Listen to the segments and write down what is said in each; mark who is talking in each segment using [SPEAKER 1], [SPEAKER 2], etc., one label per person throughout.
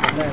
[SPEAKER 1] کرنا ہے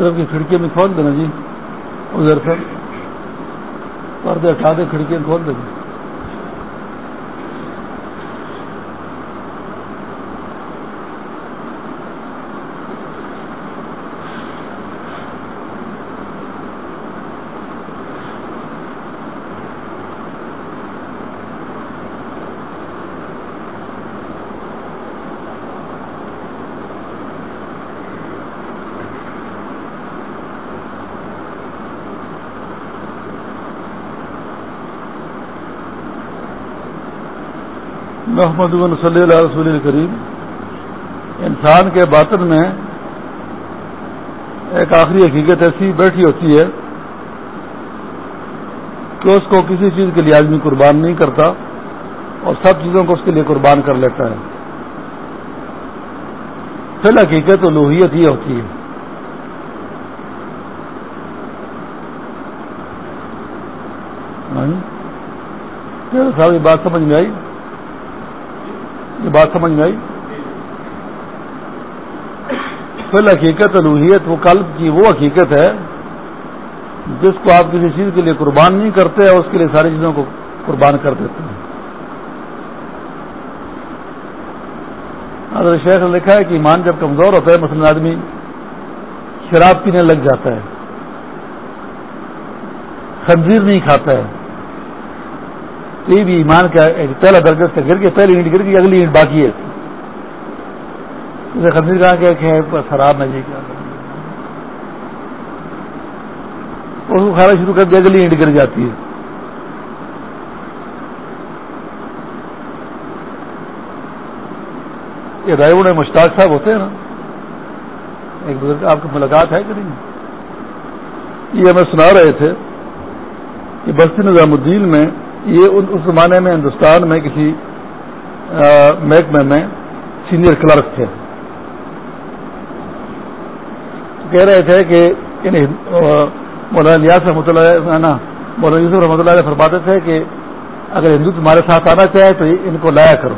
[SPEAKER 1] طرف کی کھڑکی میں کھول دینا جی ادھر سے پردے ہٹا دے، کھڑکیاں کھول دیں محمد صلی اللہ رسول الکریم انسان کے باطن میں ایک آخری حقیقت ایسی بیٹھی ہوتی ہے کہ اس کو کسی چیز کے لیے آدمی قربان نہیں کرتا اور سب چیزوں کو اس کے لیے قربان کر لیتا ہے۔ پھر حقیقت لوہیت یہ ہوتی ہے۔ ہاں جی؟ صاحب یہ بات سمجھ میں آئی؟ بات سمجھ میں آئی؟ پھر حقیقت الوحیت وہ قلب کی وہ حقیقت ہے، جس کو آپ کسی چیز کے لیے قربان نہیں کرتے اور اس کے لیے ساری چیزوں کو قربان کر دیتے ہیں۔ حضرت شیخ نے لکھا ہے کہ ایمان جب کمزور ہوتا ہے، مثلاً آدمی شراب پینے لگ جاتا ہے، خنزیر نہیں کھاتا ہے۔ یہ بھی ایمان کا ایک پہلا درجہ سے گر کے پہلی اینٹ گر گئی، اگلی اینٹ باقی ہے۔ جیسے خنزیر کہا کہ ہے خراب ہے جی کیا۔ اس کو کھانا شروع کر دیا، اگلی اینٹ گر جاتی ہے۔ یہ رائے مشتاق صاحب ہوتے ہیں نا؟ ایک بزرگ، آپ کی ملاقات ہے کہ نہیں؟ یہ ہمیں سنا رہے تھے کہ بستی نظام الدین میں یہ اس زمانے میں ہندوستان میں کسی محکمے میں سینئر کلرک تھے۔ کہہ رہے تھے کہ یعنی، مولانا نیاز رحمۃ اللہ نا مولانا یوسف رحمۃ اللہ علیہ فرماتے تھے کہ اگر ہندو تمہارے ساتھ آنا چاہے تو ان کو لایا کرو۔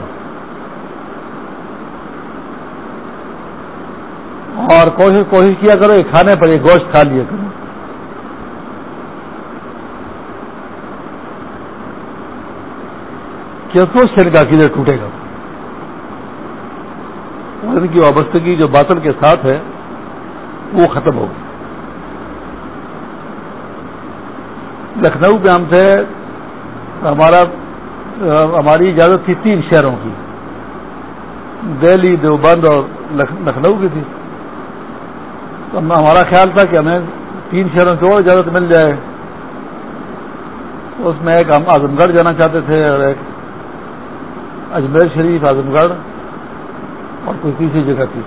[SPEAKER 1] اور کوشش کوشش کیا کرو یہ کھانے پر یہ گوشت کھا لیا کرو۔ کیوں شیر کا عقیدہ ٹوٹے گا؟ ان کی وابستگی جو باطل کے ساتھ ہے، وہ ختم ہوگی لکھنؤ پہ ہم تھے، ہمارا، ہماری اجازت تھی تین شہروں کی۔ دہلی، دیوبند اور لکھنؤ کی تھی۔ تو ہمارا خیال تھا کہ ہمیں تین شہروں کی اور اجازت مل جائے۔ اس میں ایک ہم اعظم گڑھ جانا چاہتے تھے اور ایک اجمیر شریف، اعظم گڑھ اور کوئی تیسری جگہ تھی۔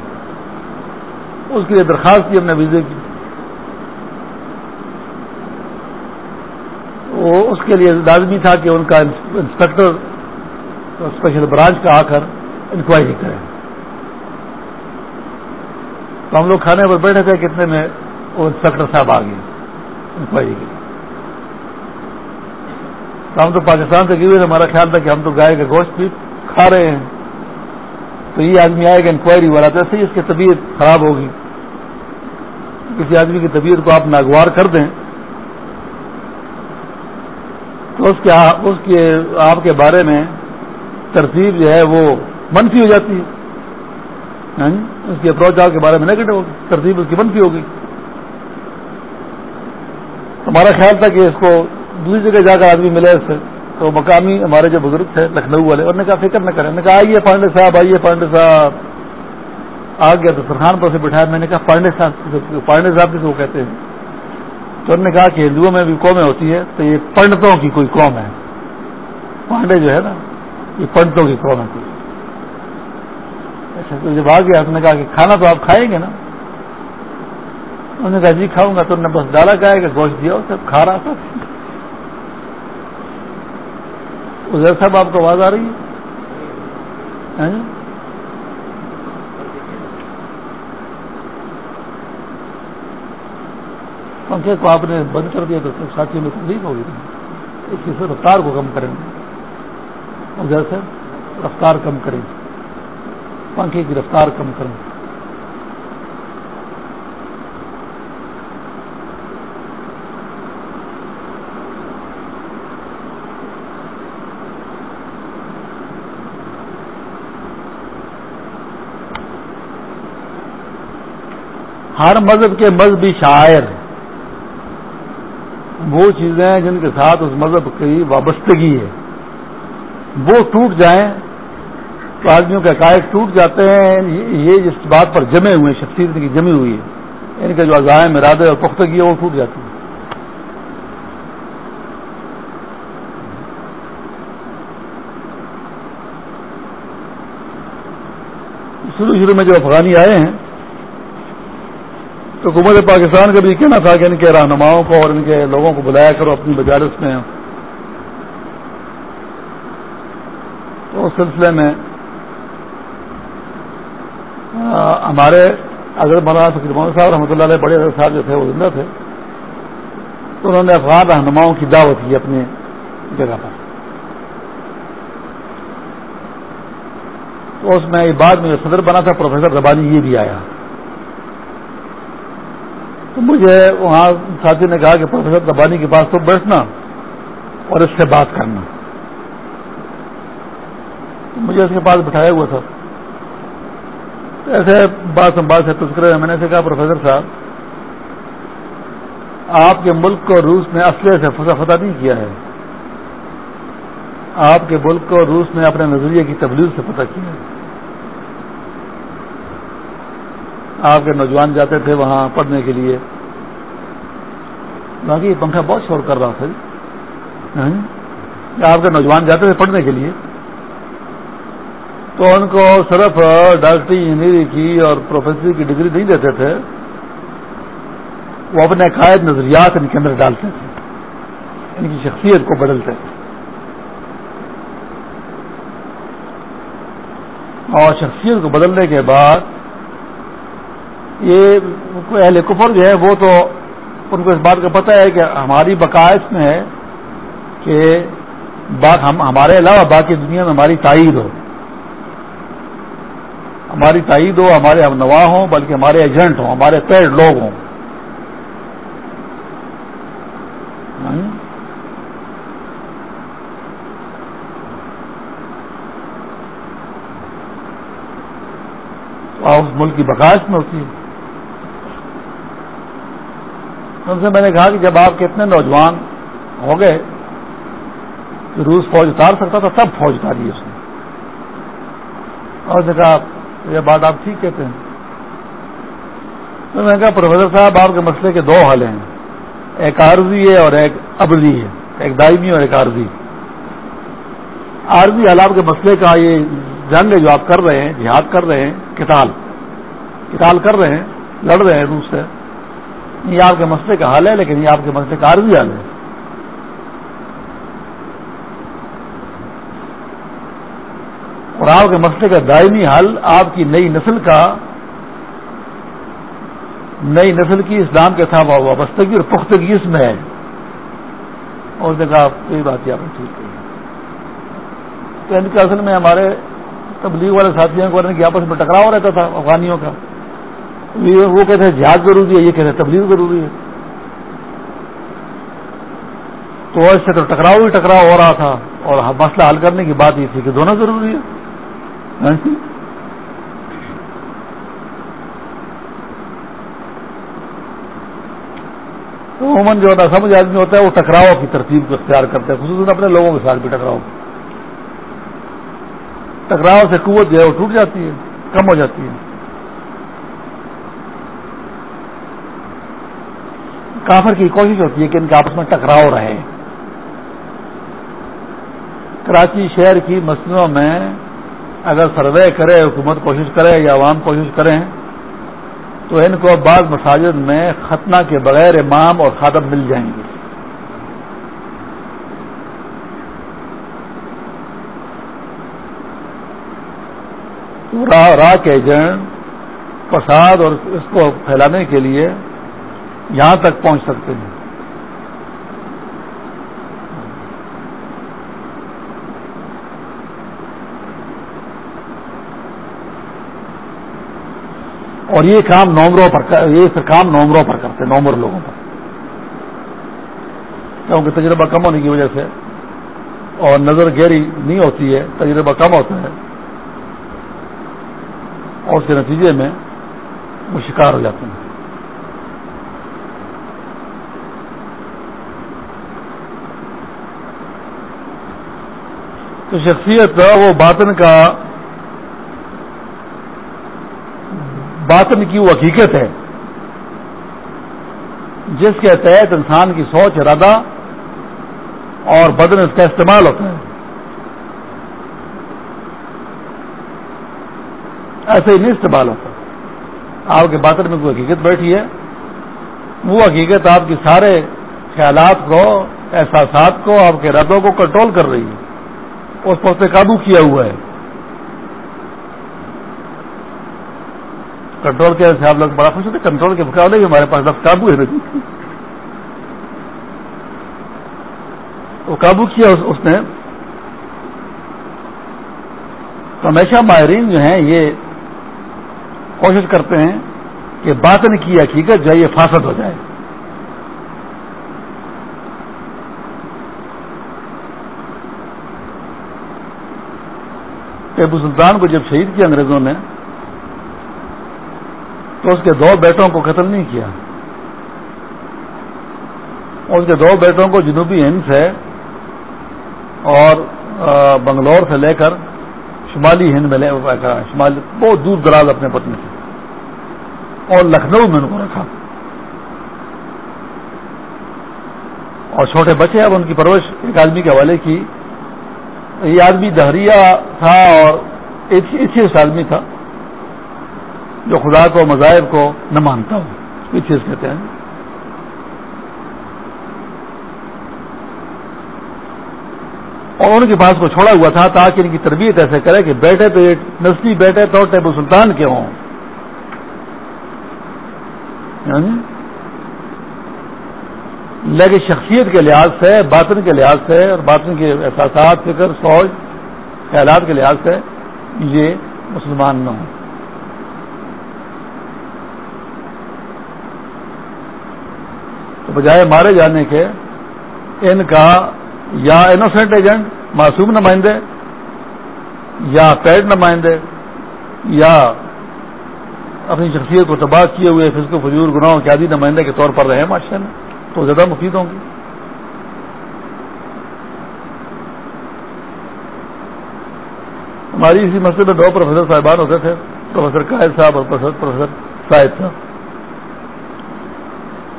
[SPEAKER 1] اس کے لیے درخواست کی، ہم نے ویزے کی۔ وہ اس کے لیے لازمی تھا کہ ان کا انسپیکٹر اسپیشل برانچ کا آ کر انکوائری کرے تو ہم لوگ کھانے پر بیٹھے تھے کتنے میں وہ انسپیکٹر صاحب آ گئے انکوائری کے تو ہم تو پاکستان سے گئے ہمارا خیال تھا کہ ہم تو گائے کا گوشت بھی کھا رہے ہیں۔ تو یہ آدمی آئے گا انکوائری والا تو ایسے ہی اس کی طبیعت خراب ہوگی۔ کسی آدمی کی طبیعت کو آپ ناگوار کر دیں۔ تو اس کے اس کے آپ کے بارے میں ترتیب جو ہے وہ منفی ہو جاتی ہے۔ یعنی اس کی اپروچ آپ کے بارے میں نیگیٹو ہوگی۔ ترتیب اس کی منفی ہوگی۔ ہمارا خیال تھا کہ اس کو دوسری جگہ جا کر آدمی ملے اس سے۔ تو مقامی ہمارے جو بزرگ تھے لکھنؤ والے، انہوں نے کہا فکر نہ کریں نے کہا آئیے پانڈے صاحب، آئیے پانڈے صاحب۔ آ گیا تو سرخان پر سے بٹھایا، میں نے کہا پانڈے صاحب پانڈے صاحب کس کو کہتے ہیں؟ تو انہوں نے کہا کہ ہندوؤں میں بھی قومیں ہوتی ہے تو یہ پنڈتوں کی کوئی قوم ہے؟ پانڈے جو ہے نا، یہ پنڈتوں کی قوم ہے کوئی۔ اچھا تو جب آ گیا نے کہا کہ کھانا تو آپ کھائیں گے نا؟ انہوں نے کہا جی کھاؤں گا، تو انہوں نے بس ڈالا کہا کہ گوشت دیا، اسے کھا رہا تھا۔ ادھر صاحب، آپ کو آواز آ رہی ہے؟ ہاں جی؟ پنکھے کو آپ نے بند کر دیا تو ساتھیوں میں تکلیف ہوگی اس کی سے رفتار کو کم کریں گے۔ ادھر رفتار کم کریں پنکھے کی رفتار کم کریں ہر مذہب کے مذہبی شاعر۔ وہ چیزیں جن کے ساتھ اس مذہب کی وابستگی ہے۔ وہ ٹوٹ جائیں تو آدمیوں کے عقائد ٹوٹ جاتے ہیں۔ یہ جس بات پر جمے ہوئے ہیں، شخصیت کی جمی ہوئی ہے۔ ان کے جو عزائم، ارادے اور پختگی ہے وہ ٹوٹ جاتی ہے شروع شروع میں جو افغانی آئے ہیں تو حکومت پاکستان کا بھی کہنا تھا کہ ان کے رہنماؤں کو اور ان کے لوگوں کو بلایا کرو اپنی بجارس میں۔ تو اس سلسلے میں ہمارے اگر مولانا فکر محمد صاحب رحمۃ اللہ علیہ بڑے صاحب جو تھے وہ زندہ تھے۔ تو انہوں نے افغان رہنماؤں کی دعوت کی اپنے جگہ پر۔ تو اس میں بعد میں جو صدر بنا تھا، پروفیسر ربانی یہ بھی آیا۔ تو مجھے وہاں ساتھی نے کہا کہ پروفیسر ربانی کے پاس تو بیٹھنا اور اس سے بات کرنا۔ تو مجھے اس کے پاس بٹھایا ہوا تھا۔ ایسے بات بات سے تذکرے میں نے سے کہا، پروفیسر صاحب، آپ کے ملک کو روس نے اسلحے سے فتح فتح نہیں کیا ہے۔ آپ کے ملک کو روس نے اپنے نظریے کی تبلیغ سے فتح کیا ہے۔ آپ کے نوجوان جاتے تھے وہاں پڑھنے کے لیے۔ باقی یہ پنکھا بہت شور کر رہا تھا جی؟ آپ کے نوجوان جاتے تھے پڑھنے کے لیے؟ تو ان کو صرف ڈاکٹری انجینئرنگ کی اور پروفیسری کی ڈگری نہیں دیتے تھے۔ وہ اپنے قائد نظریات ان کے اندر ڈالتے تھے۔ ان کی شخصیت کو بدلتے تھے۔ اور شخصیت کو بدلنے کے بعد یہ اہل کفر جو ہے وہ تو ان کو اس بات کا پتہ ہے کہ ہماری بقائش میں ہے کہ ہم ہمارے علاوہ باقی دنیا میں ہماری تائید ہو۔ ہماری تائید ہو، ہمارے ہم نوا ہوں، بلکہ ہمارے ایجنٹ ہوں، ہمارے پیڑ لوگ ہوں۔ ہاں؟ اس ملک کی بقاش میں ہوتی ہے۔ ان سے میں نے کہا کہ جب آپ کے اتنے نوجوان ہو گئے کہ روس فوج اتار سکتا تھا تب فوج اتاری اس نے۔ اور نے کہا، یہ بات آپ ٹھیک کہتے ہیں۔ تو میں نے کہا، پروفیسر صاحب، آپ کے مسئلے کے دو حل ہیں۔ ایک عارضی ہے اور ایک ابزی ہے۔ ایک دائمی اور ایک عارضی۔ عارضی حال آپ کے مسئلے کا یہ جنگ ہے جو آپ کر رہے ہیں، جہاد کر رہے ہیں کتال کتال کر رہے ہیں، لڑ رہے ہیں روس سے۔ یہ آپ کے مسئلے کا حال ہے، لیکن یہ آپ کے مسئلے کا عارضی حال ہے۔ اور آپ کے مسئلے کا دائمی حل آپ کی نئی نسل کا، نئی نسل کی اسلام کے ساتھ وابستگی اور پختگی اس میں ہے۔ اور نے کہا کوئی بات آپ نے ٹھیک ہے تو ان کے اصل میں ہمارے تبلیغ والے ساتھیوں کو کہ آپس میں ٹکراؤ رہتا تھا افغانیوں کا۔ وہ کہتے ہیں جہاد ضروری ہے، یہ کہتے ہیں تبلیغ ضروری ہے۔ تو اس سے تو ٹکراؤ ہی ٹکراؤ ہو رہا تھا۔ اور مسئلہ حل کرنے کی بات یہ تھی کہ دونوں ضروری ہے۔ ہاں جی۔ تو عموماً جو نا سمجھ آدمی ہوتا ہے، وہ ٹکراؤ کی ترتیب کو اختیار کرتے ہیں خصوصاً اپنے لوگوں کے ساتھ بھی ٹکراؤ۔ ٹکراؤ سے قوت جو ہے وہ ٹوٹ جاتی ہے، کم ہو جاتی ہے۔ کافر کی کوشش ہوتی ہے کہ ان کے آپس میں ٹکراؤ رہے۔ کراچی شہر کی مسجدوں میں اگر سروے کرے، حکومت کوشش کرے یا عوام کوشش کریں، تو ان کو بعض مساجد میں ختنہ کے بغیر امام اور خادم مل جائیں گے۔ راہ کے ایجنٹ فساد اور اس کو پھیلانے کے لیے یہاں تک پہنچ سکتے ہیں۔ اور یہ کام نومبروں پر یہ کام نومبروں پر کرتے نومبر لوگوں پر۔ کیونکہ تجربہ کم ہونے کی وجہ سے اور نظر گہری نہیں ہوتی ہے، تجربہ کم ہوتا ہے۔ اور اس کے نتیجے میں وہ شکار ہو جاتے ہیں۔ تو شخصیت وہ باطن کا، باطن کی وہ حقیقت ہے، جس کے تحت انسان کی سوچ، ارادہ اور بدن اس کا استعمال ہوتا ہے۔ ایسے ہی نہیں استعمال ہوتا۔ آپ کے باطن میں کوئی حقیقت بیٹھی ہے، وہ حقیقت آپ کی سارے خیالات کو، احساسات کو، آپ کے ردوں کو کنٹرول کر رہی ہے۔ اس پر قابو کیا ہوا ہے۔ کنٹرول کے سے آپ لوگ بڑا خوش ہوتے کنٹرول کے مقابلے بھی ہمارے پاس قابو ہے۔ وہ قابو کیا اس نے؟ تو ہمیشہ ماہرین جو ہیں یہ کوشش کرتے ہیں کہ باطن کی حقیقت جو ہے یہ فاسد ہو جائے۔ ٹیبو سلطان کو جب شہید کیا انگریزوں نے، تو اس کے دو بیٹوں کو قتل نہیں کیا۔ اس کے دو بیٹوں کو جنوبی ہند سے اور بنگلور سے لے کر شمالی ہند میں لے، شمالی، بہت دور دراز اپنے پتنی سے اور لکھنؤ میں ان کو رکھا۔ اور چھوٹے بچے اب ان کی پرورش ایک آدمی کے حوالے کی۔ یہ آدمی دہریا تھا اور ایک آدمی تھا، جو خدا کو، مذاہب کو نہ مانتا ہو، یہ چیز کہتے ہیں۔ اور ان کے پاس کو چھوڑا ہوا تھا تاکہ ان کی تربیت ایسے کرے کہ بیٹے تو نسلی بیٹے تو ٹیبو سلطان کے ہوں۔ یعنی لیکن شخصیت کے لحاظ سے، باطن کے لحاظ سے اور باطن کے احساسات، فکر، سوچ، خیالات کے لحاظ سے یہ مسلمان نہ ہوں۔ تو بجائے مارے جانے کے، ان کا یا انوسینٹ ایجنٹ معصوم نمائندے، یا پیڈ نمائندے، یا اپنی شخصیت کو تباہ کیے ہوئے فزق و فجور گناہوں کے عادی نمائندے کے طور پر رہے معاشرے میں تو زیادہ مفید ہوں گی۔ ہماری اسی مسئلے میں دو پروفیسر صاحبان ہوتے تھے، پروفیسر قائد صاحب اور پروفیسر صاحب صاحب۔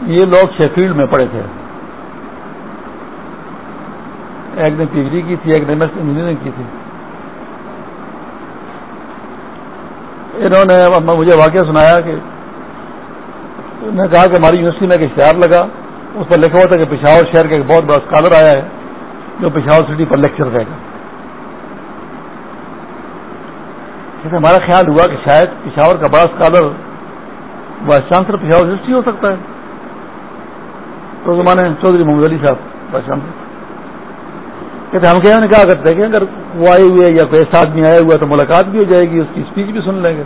[SPEAKER 1] یہ لوگ شیفیلڈ میں پڑے تھے۔ ایک نے پی ایچ ڈی کی تھی، ایک نے انجینئرنگ کی تھی۔ انہوں نے مجھے واقعہ سنایا کہ انہوں نے کہا کہ ہماری یونیورسٹی میں ایک اشتہار لگا۔ اس پر لکھا ہوا تھا کہ پشاور شہر کا ایک بہت بڑا اسکالر آیا ہے جو پشاور سٹی پر لیکچر دے گا۔ ہمارا خیال ہوا کہ شاید پشاور کا بڑا scholar vice chancellor Peshawar university ہو سکتا ہے۔ تو زمانے چودھری محمد علی صاحب وائس چانسلر کہتے ہم کیا کہا کرتے کہ اگر وہ آئے ہوئے یا کوئی ایسا آدمی آیا ہوا تو ملاقات بھی ہو جائے گی، اس کی اسپیچ بھی سن لیں گے۔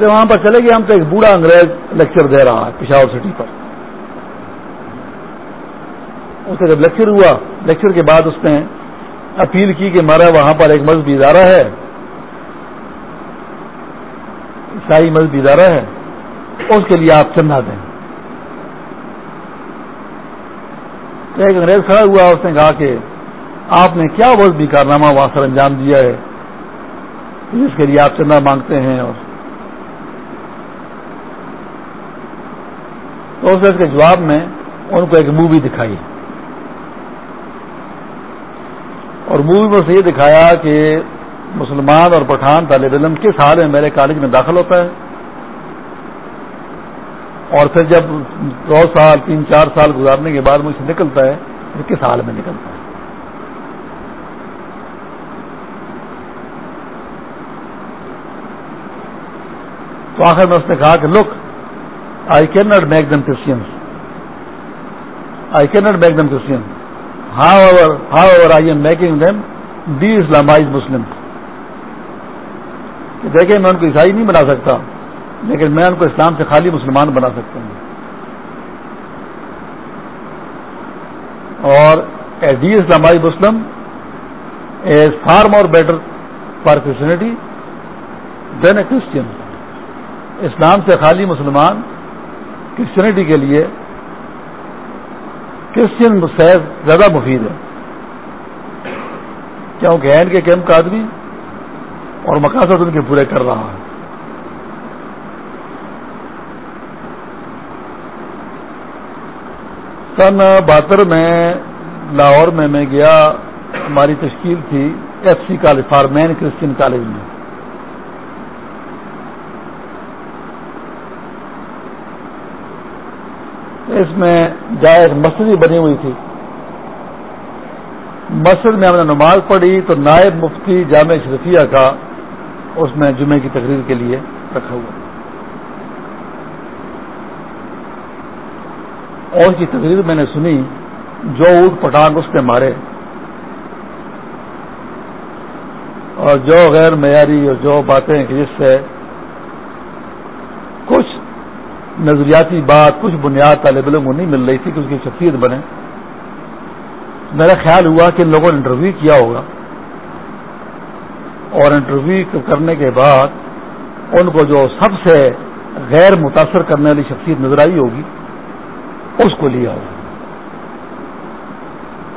[SPEAKER 1] وہاں پر چلے گئے، ہم تو ایک بوڑھا انگریز لیکچر دے رہا ہے پشاور سٹی پر۔ اسے جب لیکچر ہوا لیکچر کے بعد اس نے اپیل کی کہ ہمارا وہاں پر ایک مذہبی ادارہ ہے۔ عیسائی مذہبی ادارہ ہے۔ اس کے لیے آپ چندہ دیں۔ ایک انگریز کھڑا ہوا، اس نے کہا کہ آپ نے کیا بہت بھی کارنامہ وہاں سر انجام دیا ہے؟ جس کے لیے آپ چندہ مانگتے ہیں اور تو اس کے جواب میں ان کو ایک مووی دکھائی۔ اور مووی میں سے یہ دکھایا کہ مسلمان اور پٹھان طالب علم کس حال میں میرے کالج میں داخل ہوتا ہے۔ اور پھر جب دو سال، تین، چار سال گزارنے کے بعد مجھ سے نکلتا ہے، پھر کس حال میں نکلتا ہے؟ تو آخر میں اس نے کہا کہ look I can not make them Christians I can not make them Christian however however I am making them de Islamize Muslim دیکھیں میں ان کو عیسائی نہیں بنا سکتا، لیکن میں ان کو اسلام سے خالی مسلمان بنا سکتا ہوں۔ اور de Islamized Muslim is far more better for Christianity than a Christian اسلام سے خالی مسلمان کرسچنٹی کے لیے کرسچن سے زیادہ مفید ہے۔ کیونکہ این کے کیمپ کا آدمی اور مقاصد ان کے پورے کر رہا ہے۔ سن بہتر میں لاہور میں میں گیا، ہماری تشکیل تھی F C college Forman Christian college میں۔ اس میں جائے مسجد بنی ہوئی تھی۔ مسجد میں ہم نے نماز پڑھی تو نائب مفتی جامع شرفیہ کا اس میں جمعے کی تقریر کے لیے رکھا ہوا۔ اور کی تقریر میں نے سنی، جو اونٹ پٹانگ اس نے مارے۔ اور جو غیر معیاری اور جو باتیں جس سے کچھ نظریاتی بات، کچھ بنیاد طالب علم کو نہیں مل رہی تھی کہ اس کی شخصیت بنے۔ میرا خیال ہوا کہ ان لوگوں نے انٹرویو کیا ہوگا۔ اور انٹرویو کرنے کے بعد ان کو جو سب سے غیر متاثر کرنے والی شخصیت نظر آئی ہوگی، اس کو لیا ہو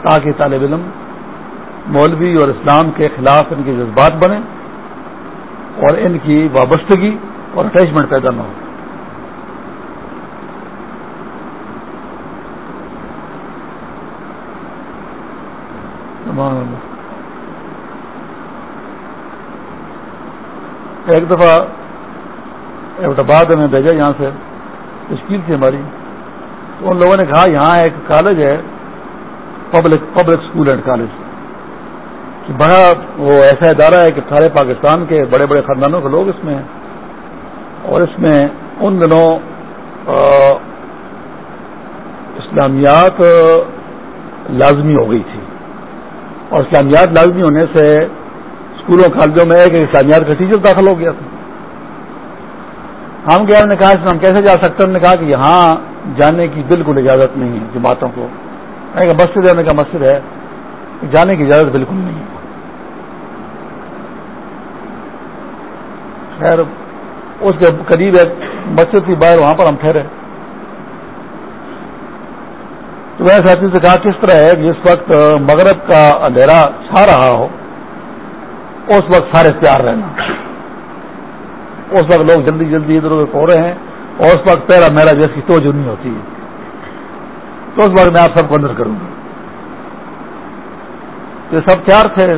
[SPEAKER 1] تاکہ طالب علم مولوی اور اسلام کے خلاف ان کے جذبات بنے اور ان کی وابستگی اور اٹیچمنٹ پیدا نہ ہو۔ ایک دفعہ بعد میں بھیجا یہاں سے تشکیل تھی ہماری۔ تو ان لوگوں نے کہا، یہاں ایک کالج ہے public public school and college کہ بڑا وہ ایسا ادارہ ہے کہ سارے پاکستان کے بڑے بڑے خاندانوں کے لوگ اس میں ہیں۔ اور اس میں ان دنوں اسلامیات لازمی ہو گئی تھی۔ اور اسلامیات لازمی ہونے سے اسکولوں کالجوں میں ایک اسلامیات کا ٹیچر داخل ہو گیا تھا۔ ہم گیا نے کہا ہم کیسے جا سکتے ہیں؟ نے کہا کہ یہاں جانے کی بالکل اجازت نہیں ہے جماعتوں کو۔ مسجد ہے کا مسجد ہے۔ جانے کی اجازت بالکل نہیں ہے۔ خیر، اس کے قریب ایک مسجد کی باہر وہاں پر ہم ٹھہرے تو میں ساتھی سے کہا کس طرح ہے جس وقت مغرب کا اندھیرا چھا رہا ہو، اس وقت سارے پیار رہنا۔ اس وقت لوگ جلدی جلدی ادھر ادھر ہو رہے ہیں اور اس وقت پہلا میرا جیسی توجہ نہیں ہوتی۔ ہے تو اس وقت میں آپ سب کو اندر کروں گا۔ یہ سب تیار تھے،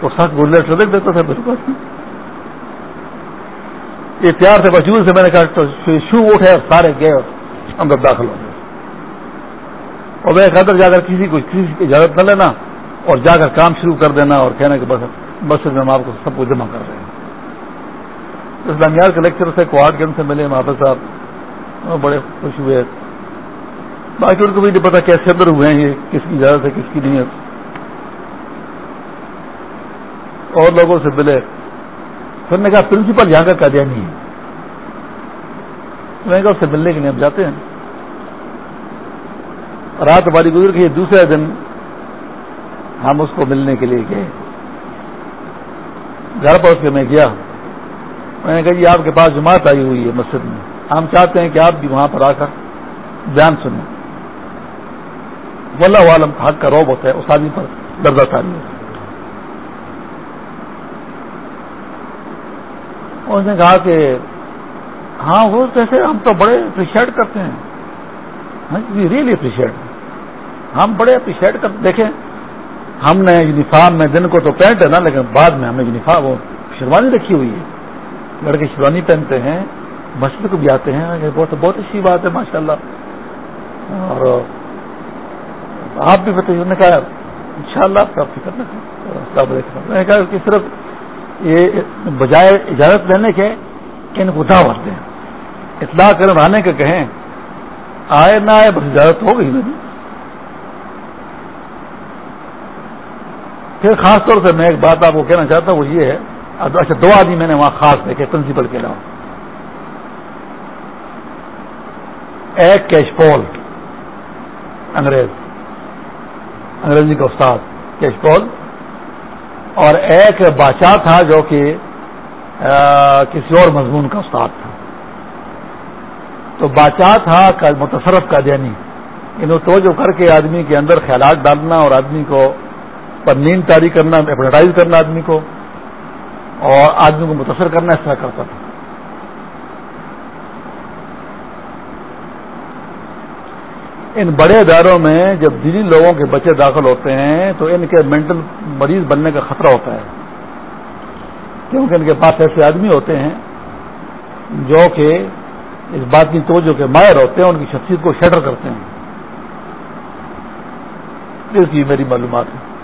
[SPEAKER 1] تو سخت گولے ٹریفک دیتا تھا بالکل یہ تیار تھے بجور سے میں نے کہا شو اٹھے اور سارے گئے اور اندر داخل ہو گئے۔ اور میں اندر جا کر کسی کو کسی کی اجازت نہ لینا اور جا کر کام شروع کر دینا اور کہنا کہ بس بس ہم آپ کو سب کو جمع کر رہے ہیں۔ اسلامیات کے لیکچر سے کوارٹ گن سے ملے محافظ صاحب۔ بڑے خوش ہوئے۔ باقی ان کو بھی نہیں پتا کیسے اندر ہوئے ہیں یہ، کس کی اجازت ہے، کس کی نہیں ہے اور لوگوں سے ملے۔ پھر نے کہا، پرنسپل یہاں کا قادیہ نہیں ہے۔ میں کہا اس سے ملنے کے لیے ہم جاتے ہیں۔ رات ہماری گزر کے دوسرے دن ہم اس کو ملنے کے لیے گئے۔ گھر پر اس کے میں گیا۔ میں نے کہا جی آپ کے پاس جماعت آئی ہوئی ہے مسجد میں۔ ہم چاہتے ہیں کہ آپ بھی وہاں پر آ کر بیان سنیں۔ واللہ عالم حق کا روب ہوتا ہے، اس آدمی پر درجہ تاری ہوتا ہے۔ اس نے کہا کہ ہاں وہ کیسے ہم تو بڑے اپریشیٹ کرتے ہیں۔ ہاں، ریئلی اپریشیٹ ہم بڑے اپریشیٹ کرتے دیکھیں، ہم نے یونیفارم میں دن کو تو پینٹ ہے نا، لیکن بعد میں ہم نے یونیفارم، وہ شیروانی رکھی ہوئی ہے۔ لڑکے شیروانی پہنتے ہیں، مسجد کو بھی آتے ہیں بہت بہت اچھی بات ہے ماشاء اللہ اور آپ بھی بتائیے نے کہا ان شاء اللہ آپ فکر نہ کہا کہ صرف یہ بجائے اجازت لینے کے کہ ان کو دعوت دیں۔ اطلاع کر آنے کے کہیں، آئے نہ آئے بس اجازت ہو گئی۔ نہیں پھر خاص طور سے میں ایک بات آپ کو کہنا چاہتا ہوں، وہ یہ ہے اچھا دو آدمی میں نے وہاں خاص دیکھے، پرنسپل کے علاوہ ایک کیش پول، انگریز، انگریزی کا استاد، کیش پول۔ اور ایک بادشاہ تھا جو کہ کسی اور مضمون کا استاد تھا۔ تو بادشاہ تھا متصرف کا دینی۔ انہوں توجہ کر کے آدمی کے اندر خیالات ڈالنا اور آدمی کو پر نیند تاری کرنا ایڈورٹائز کرنا آدمی کو، اور آدمی کو متاثر کرنا اس طرح کرتا تھا۔ ان بڑے اداروں میں جب دینی لوگوں کے بچے داخل ہوتے ہیں، تو ان کے مینٹل مریض بننے کا خطرہ ہوتا ہے۔ کیونکہ ان کے پاس ایسے آدمی ہوتے ہیں جو کہ اس بات کی توجہ کے ماہر ہوتے ہیں، ان کی شخصیت کو شٹر کرتے ہیں۔ اس کی میری معلومات ہے۔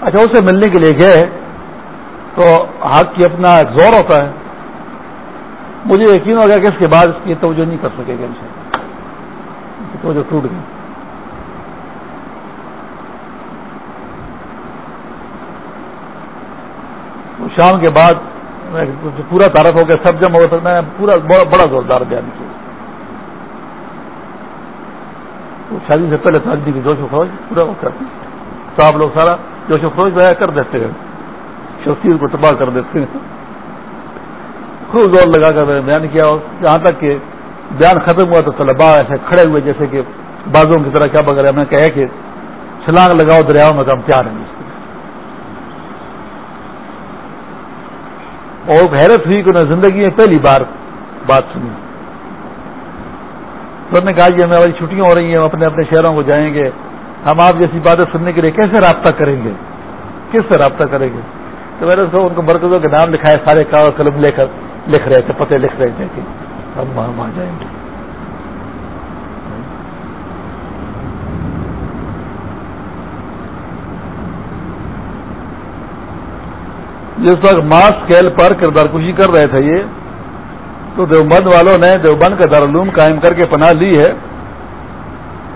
[SPEAKER 1] اچھا اسے ملنے کے لیے گئے تو ہاتھ کی اپنا ایک زور ہوتا ہے۔ مجھے یقین ہو گیا کہ اس کے بعد اس کی توجہ نہیں کر سکے گا ان سے توجہ ٹوٹ گئی۔ شام کے بعد پورا تعارف ہو گیا، سب جمع ہو سکتا ہے پورا بڑا زوردار بیان کیا۔ شادی سے پہلے شادی کی جوش و خروش پورا وہ کرتے صاحب لوگ سارا جو خروش ضائع کر دیتے ہیں شخصیت کو تباہ کر دیتے ہیں۔ خوب زور لگا کر میں نے بیان کیا یہاں تک کہ بیان ختم ہوا تو طلبا ایسے کھڑے ہوئے جیسے کہ بازوں کی طرح کیا بغیر میں کہے کہ چھلانگ لگاؤ دریاؤں میں تو ہم تیار ہیں۔ اور حیرت ہوئی کہ انہیں زندگی میں پہلی بار بات سنی۔ تو نے کہا جی ہمیں ہماری چھٹیاں ہو رہی ہیں، ہم اپنے اپنے شہروں کو جائیں گے۔ ہم آپ جیسی باتیں سننے کے لیے کیسے رابطہ کریں گے؟ کس سے رابطہ کریں گے؟ تو میں نے ان کو مرکزوں کے نام لکھائے، سارے کاغذ قلم لے کر لکھ رہے تھے، پتے لکھ رہے تھے کہ ہم وہاں آ جائیں گے۔ جس وقت ماس کیل پر کردار کشی کر رہے تھے یہ، تو دیوبند والوں نے دیوبند کا دارالعلوم قائم کر کے پناہ لی ہے۔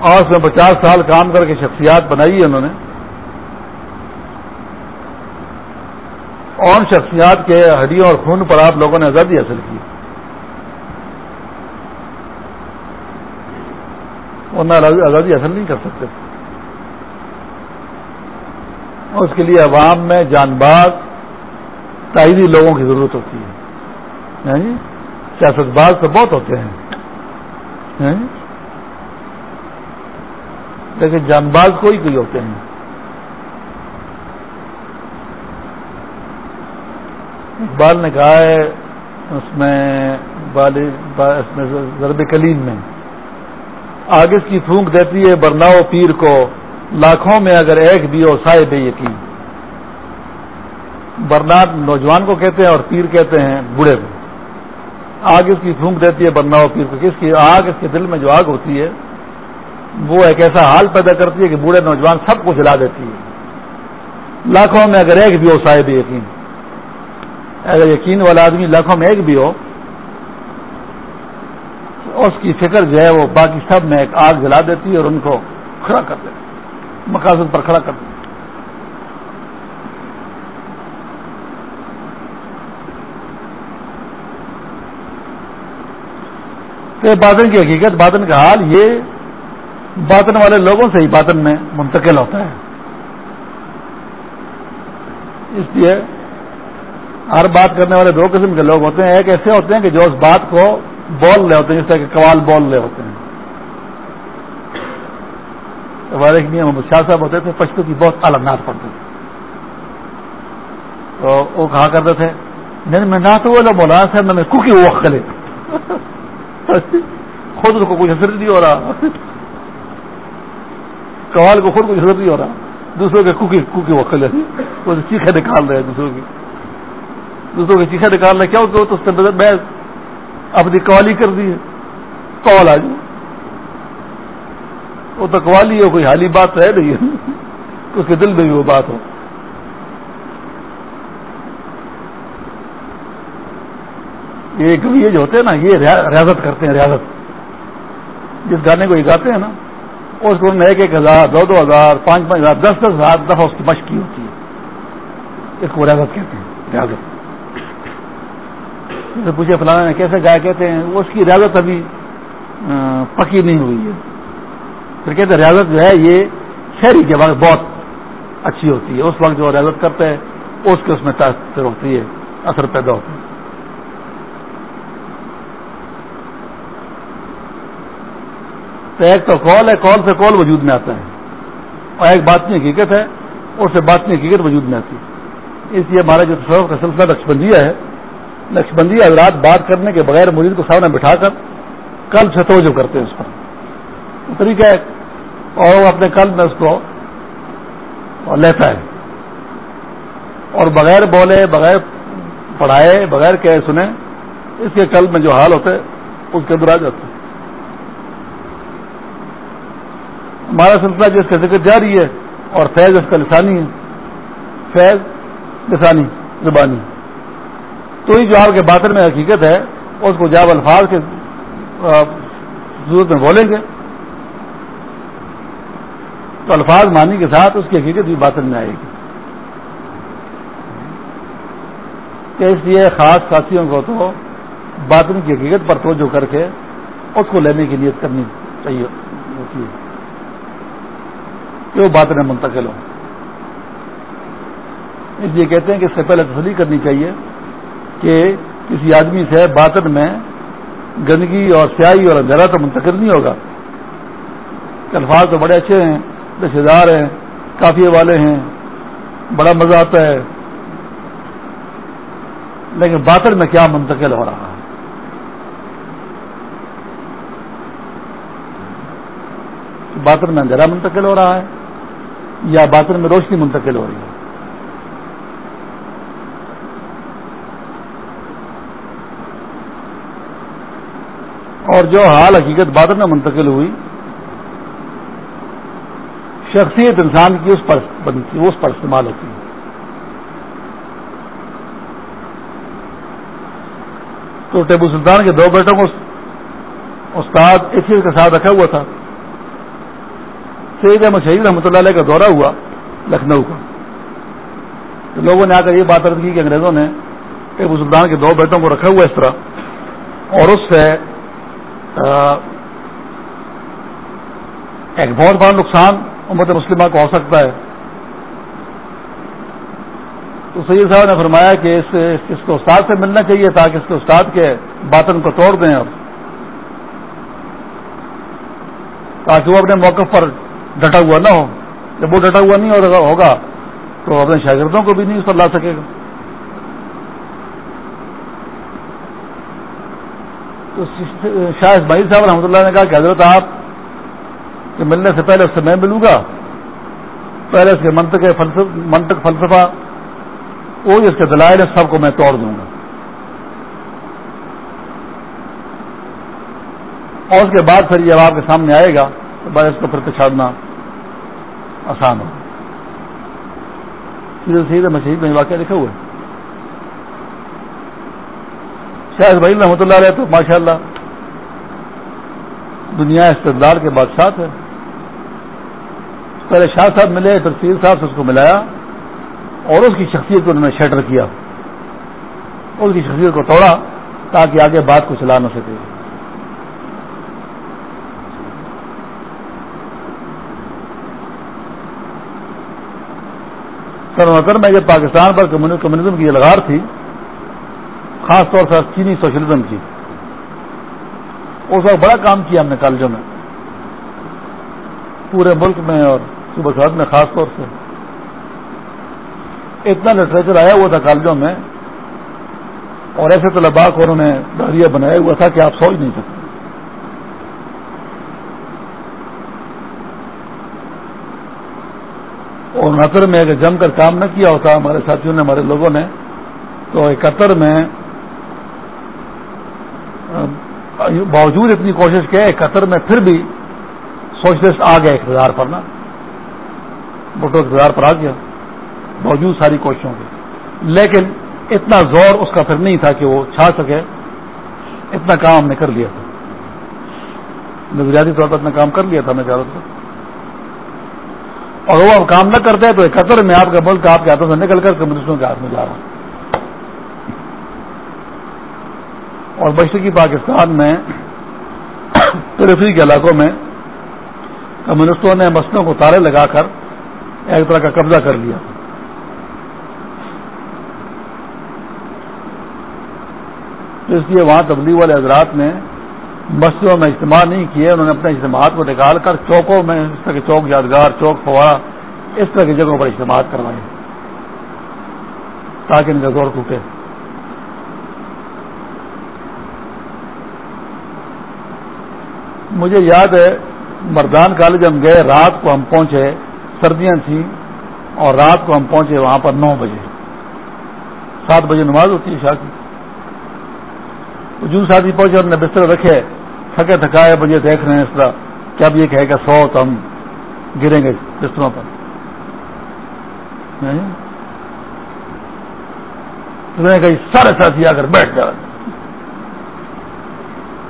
[SPEAKER 1] اور اس میں پچاس سال کام کر کے شخصیات بنائی ہے انہوں نے۔ اور شخصیات کے ہڈیوں اور خون پر آپ لوگوں نے آزادی حاصل کی۔ ورنہ آزادی حاصل نہیں کر سکتے۔ اس کے لیے عوام میں جان باز تائیدی لوگوں کی ضرورت ہوتی ہے۔ یعنی سیاست باز تو بہت ہوتے ہیں۔ یعنی لیکن جان باز کوئی کوئی ہوتے ہیں اقبال نے کہا ہے اس میں ضرب کلیم میں۔ آگے کی پھونک دیتی ہے برناؤ پیر کو لاکھوں میں اگر ایک بھی ہو، سائے بے یقین۔ برنات نوجوان کو کہتے ہیں اور پیر کہتے ہیں بوڑھے کو۔ آگ اس کی پھونک دیتی ہے برناؤ پیر کو۔ کس کی؟ آگ اس کے دل میں جو آگ ہوتی ہے وہ ایک ایسا حال پیدا کرتی ہے کہ بوڑھے نوجوان سب کو جلا دیتی ہے۔ لاکھوں میں اگر ایک بھی ہو صاحب یقین۔ اگر یقین والا آدمی لاکھوں میں ایک بھی ہو، اس کی فکر جو ہے وہ باقی سب میں ایک آگ جلا دیتی ہے اور ان کو کھڑا کر دیتی مقاصد پر کھڑا کر دیتی باطن کی حقیقت، باطن کا حال یہ باطن والے لوگوں سے ہی باطن میں منتقل ہوتا ہے۔ اس لیے ہر بات کرنے والے دو قسم کے لوگ ہوتے ہیں۔ ایک ایسے ہوتے ہیں کہ جو اس بات کو بول رہے ہوتے ہیں جس طرح کہ قوال بول رہے ہوتے ہیں۔ ہمارے محمد شاہ صاحب ہوتے تھے، پشتو کی بہت الگ پڑتے تھے۔ تو وہ کہا کرتے تھے نہیں میں نہ تو وہ لوگ مولانا صاحب میں کوکی وہ خود اس کو کچھ اثر نہیں ہو رہا۔ قوال کو خود کچھ اثر نہیں ہو رہا۔ دوسروں کے کوکی کوکی وہ کھلے۔ وہ چیخے نکال رہے ہیں دوسروں کی۔ دوسروں کے چیخے نکال رہے کیا تو میں اپنی قوالی کر دی ہے؟ قوال آ جائے۔ وہ تو قوالی ہے، کوئی حالی بات ہے نہیں۔ ہے اس کے دل میں بھی وہ بات ہو۔ یہ جو ہوتے ہیں نا، یہ ریاضت کرتے ہیں، ریاضت۔ جس گانے کو یہ گاتے ہیں نا اس کو ایک ایک ہزار، دو دو ہزار، پانچ پانچ ہزار، دس دس ہزار دفعہ اس کی مشق کی ہوتی ہے۔ اس کو ریاضت کہتے ہیں، ریاضت۔ پوچھے فلانا نے کیسے گایا کہتے ہیں، اس کی ریاضت ابھی پکی نہیں ہوئی ہے۔ پھر کہتے ہیں، ریاضت جو ہے، یہ شہری کے وقت بہت اچھی ہوتی ہے۔ اس وقت جو ریاضت کرتے ہیں اس کے اس میں تاثر ہوتی ہے، اثر پیدا ہوتا ہے۔ تو ایک تو کال ہے، کال سے کال وجود میں آتا ہے اور ایک بات کی حقیقت ہے اس سے بات کی حقیقت وجود میں آتی ہے۔ اس لیے ہمارا جو تصور کا سلسلہ رقصبندیہ ہے نقشبندی حضرات بات کرنے کے بغیر مرید کو سامنے بٹھا کر کل سے توجہ کرتے ہیں اس پر۔ طریقہ ہے، اور وہ اپنے کل میں اس کو لیتا ہے۔ اور بغیر بولے، بغیر پڑھائے، بغیر کہ سنے اس کے کل میں جو حال ہوتے، اس کے اندر آ جاتے ہمارا سلسلہ جس کا ذکر جاری ہے اور فیض اس کا لسانی ہے۔ فیض لسانی، زبانی۔ تو ہی جو آپ کے باطن میں حقیقت ہے، اس کو جاب الفاظ کے ضرورت میں بولیں گے۔ تو الفاظ مانی کے ساتھ اس کی حقیقت بھی باطن میں آئے گی۔ کہ اس لیے خاص ساتھیوں کو تو باطن کی حقیقت پر توجہ کر کے اس کو لینے کی نیت کرنی چاہیے، ہوتی ہے۔ کہ وہ باطن منتقل ہوں۔ اس لیے کہتے ہیں کہ اس سے پہلے تسلی کرنی چاہیے کہ کسی آدمی سے باطن میں گندگی اور سیاہی اور اندھیرا تو منتقل نہیں ہوگا۔ الفاظ تو بڑے اچھے ہیں رشتے دار ہیں، کافی والے ہیں، بڑا مزہ آتا ہے۔ لیکن باطن میں کیا منتقل ہو رہا ہے؟ باطن میں اندھیرا منتقل ہو رہا ہے۔ یا باطن میں روشنی منتقل ہو رہی ہے۔ اور جو حال حقیقت باطن میں منتقل ہوئی، شخصیت انسان کی اس پر بنتی اس پر استعمال ہوتی ہے۔ تو ٹیبو سلطان کے دو بیٹوں کو استاد ایک چیز کے ساتھ رکھا ہوا تھا۔ سید احمد شہید رحمۃ اللہ علیہ کا دورہ ہوا لکھنؤ کا۔ تو لوگوں نے آ کر یہ بات رکھ کی کہ انگریزوں نے ٹیبو سلطان کے دو بیٹوں کو رکھا ہوا اس طرح اور اس سے ایک بہت بڑا نقصان امت مسلمہ کو ہو سکتا ہے۔ تو سید صاحب نے فرمایا کہ اس اس کو استاد سے ملنا چاہیے تاکہ اس کے استاد کے باطن کو توڑ دیں اور تاکہ وہ اپنے موقع پر ڈٹا ہوا نہ ہو۔ جب وہ ڈٹا ہوا نہیں ہوگا، تو اپنے شاگردوں کو بھی نہیں اس پر لا سکے گا۔ تو شاہ اسماعیل صاحب رحمۃ اللہ نے کہا کہ حضرت آپ کہ ملنے سے پہلے اس سے میں ملوں گا۔ پہلے اس کے منطق منطق فلسفہ، وہ اس کے دلائل سب کو میں توڑ دوں گا۔ اور اس کے بعد پھر جب آپ کے سامنے آئے گا، تو بس اس کو پھر پچھاڑنا آسان ہوگا سیدھے سیدھے مسجد میں واقعہ لکھا ہوا ہے۔ شاید بھائی رحمۃ اللہ علیہ تو ماشاء اللہ دنیا استدلال کے بادشاہ تھے۔ پہلے شاہ صاحب ملے پھر سیر صاحب سے اس کو ملایا اور اس کی شخصیت کو انہوں نے شٹر کیا۔ اس کی شخصیت کو توڑا تاکہ آگے بات کو چلا نہ سکے۔ سر میں جب پاکستان پر کمیونزم کی لگار تھی، خاص طور سے چینی سوشلزم کی، اس وقت بڑا کام کیا ہم نے کالجوں میں۔ پورے ملک میں اور صبح سات میں خاص طور سے۔ اتنا لٹریچر آیا ہوا تھا کالجوں میں اور ایسے طلبا کو انہوں نے دہریا بنایا ہوا تھا کہ آپ سوچ نہیں سکتے۔ اور نثر میں اگر جم کر کام نہ کیا ہوتا ہمارے ساتھیوں نے، ہمارے لوگوں نے، تو اکہتر میں باوجود اتنی کوشش کی اکہتر میں پھر بھی سوشلسٹ آ گیا اقتدار پر نا بٹو اقتدار پر آ گیا، باوجود ساری کوششوں کے لیکن اتنا زور اس کا پھر نہیں تھا کہ وہ چھا سکے، اتنا کام ہم نے کر لیا تھا۔ نظریاتی طور پر اتنا کام کر لیا تھا میں چاروں سے اور وہ اب کام نہ کرتے تو اکہتر میں آپ کا ملک آپ کے ہاتھوں سے نکل کر کمیونسٹوں کے ہاتھ میں جا رہا اور مشرقی پاکستان میں پیریفری کے علاقوں میں کمیونسٹوں نے مسلوں کو تارے لگا کر ایک طرح کا قبضہ کر لیا۔ اس لیے وہاں تبلیغ والے حضرات نے مسجدوں میں اجتماع نہیں کیے، انہوں نے اپنے اجتماعات کو نکال کر چوکوں میں اس طرح کے چوک یادگار، چوک فوارا اس طرح کی جگہوں پر اجتماعات کروائے۔ تاکہ ان کا زور ٹوٹے مجھے یاد ہے، مردان کالج ہم گئے، رات کو ہم پہنچے، سردیاں تھیں، اور رات کو ہم پہنچے وہاں پر نو بجے۔ سات بجے نماز ہوتی ہے شاہ کی۔ جو ساتھی پہنچے اور نے بستر رکھے۔ تھکے تھکائے بجے دیکھ رہے ہیں اس طرح کہ اب یہ کہے گا سو تو ہم گریں گے بستروں پر۔ کہیں سارے ساتھی آ کر بیٹھ جائے۔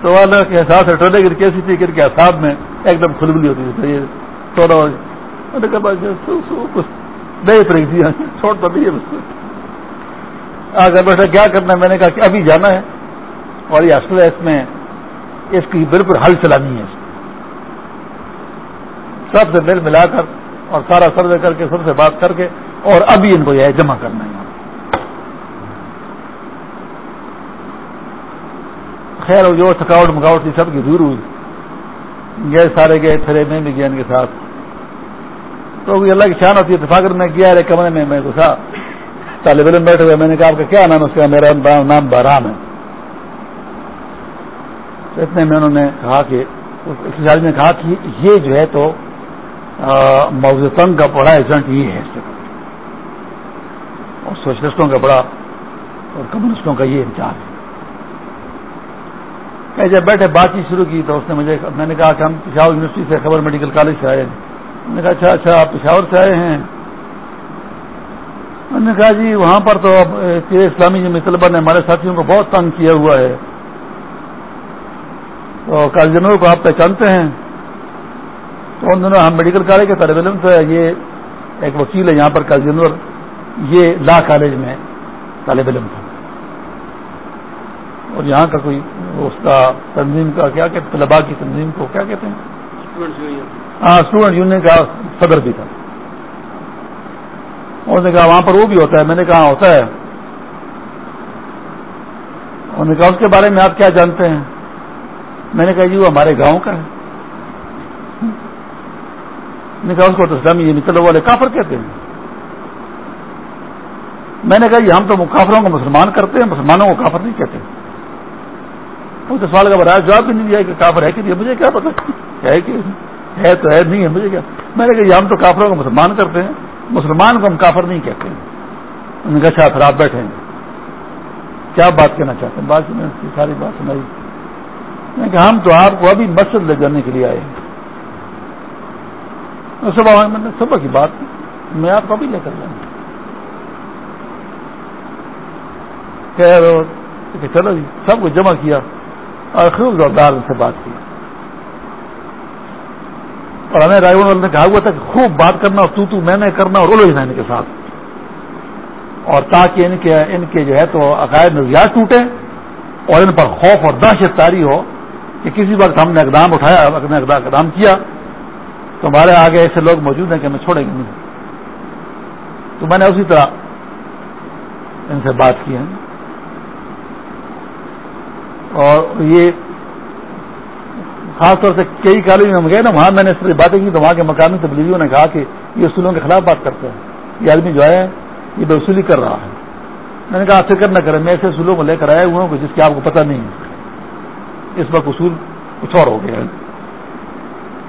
[SPEAKER 1] تو والا کے احساس ہے گر کیسی تھی، گر کے احساب میں ایک دم کھلبلی ہوتی تھی۔ یہ تھوڑا چھوڑ تو نہیں آ کر بیٹھا، کیا کرنا میں نے کہا کہ ابھی جانا ہے۔ اور یہ اصل ہے اس میں اس کی بالکل حل چلانی ہے سب سے مل ملا کر اور سارا سروے کر کے سب سے بات کر کے اور ابھی ان کو یہ جمع کرنا ہے۔ خیر جو تھکاوٹ مکاوٹ تھی سب کی دور ہوئی۔ گئے سارے گئے پھرے میں بھی گیا ان کے ساتھ۔ تو اللہ کی شان ہوتی ہے، اتفاق میں گیا رہے کمرے میں میں گھسا۔ طالب علم بیٹھے ہوئے، میں نے کہا آپ کا کیا نام اس کا میرا نام بارام ہے۔ تو اتنے میں انہوں نے کہا کہ نے کہا کہ یہ جو ہے تو موضوع تنگ کا بڑا ایجنٹ یہ ہے اور سوشلسٹوں کا بڑا اور کمیونسٹوں کا یہ انچارج ہے۔ کہ جب بیٹھے بات چیت شروع کی تو اس نے مجھے میں نے کہا کہ ہم پشاور یونیورسٹی سے خبر میڈیکل کالج سے آئے ہیں۔ میں نے کہا اچھا اچھا آپ پشاور سے آئے ہیں۔ میں نے کہا جی وہاں پر تو اسلامی جمع طلبہ نے ہمارے ساتھیوں کو بہت تنگ کیا ہوا ہے۔ تو کال جنور کو آپ پہچانتے ہیں تو ان دنوں ہم میڈیکل کالج کے طالب علم سے یہ ایک وکیل ہے یہاں پر کال جنور یہ لا کالج میں طالب علم تھا۔ اور یہاں کا کوئی اس کا تنظیم کا کیا کہتے طلبا کی تنظیم کو کیا کہتے ہیں؟ ہاں اسٹوڈنٹ یونین کا صدر بھی تھا۔ انہوں نے کہا وہاں پر وہ بھی ہوتا ہے۔ میں نے کہا ہوتا ہے۔ انہوں نے کہا اس کے بارے میں آپ کیا جانتے ہیں؟ میں نے کہا جی وہ ہمارے گاؤں کا ہے۔ میں نے کہا اس کو تو اسلامی یعنی یہ نکلو والے کافر کہتے ہیں۔ میں نے کہا جی ہم تو کافروں کو مسلمان کرتے ہیں، مسلمانوں کو کافر نہیں کہتے۔ وہ تو سوال کا برائے جواب بھی نہیں دیا کہ کافر ہے کہ نہیں مجھے کیا پتا؟ ہے کہ ہے تو ہے، نہیں ہے، مجھے کیا؟ میں نے کہا جی ہم تو کافروں کو مسلمان کرتے ہیں، مسلمان کو ہم کافر نہیں کہتے ہیں۔ ان کا اچھا پھر آپ بیٹھے ہیں۔ کیا بات کہنا چاہتے ہیں؟ بات میں ساری بات سنائی۔ میں کہ ہم تو آپ کو ابھی مسجد لے جانے کے لیے آئے ہیں۔ صبح صبح کی بات میں آپ کو ابھی لے کر جاؤں۔ کہ چلو جی سب کو جمع کیا اور خوب زوردار ان سے بات کی۔ اور ہمیں رائے نے کہا ہوا تھا کہ خوب بات کرنا اور تو تو میں نے کرنا اور اولو ان کے ساتھ۔ اور تاکہ ان کے ان کے جو ہے تو عقائد نظریات ٹوٹے اور ان پر خوف اور دہشت تاری ہو۔ کہ کسی وقت ہم نے اقدام اٹھایا اقدام کیا، تو ہمارے آگے ایسے لوگ موجود ہیں کہ ہمیں چھوڑیں گے نہیں۔ تو میں نے اسی طرح ان سے بات کی ہے۔ اور یہ خاص طور سے کئی کالج میں ہم گئے نا، وہاں میں نے اس طرح باتیں کی تو وہاں کے مقامی تبدیلیوں نے کہا کہ یہ اصولوں کے خلاف بات کرتے ہیں۔ یہ آدمی جو ہے، یہ بے وصولی کر رہا ہے۔ میں نے کہا فکر نہ کریں، میں ایسے اصولوں کو لے کر آیا ہوا ہوں جس کے آپ کو پتہ نہیں ہے۔ اس وقت اصول کچھ اور ہو گیا ہے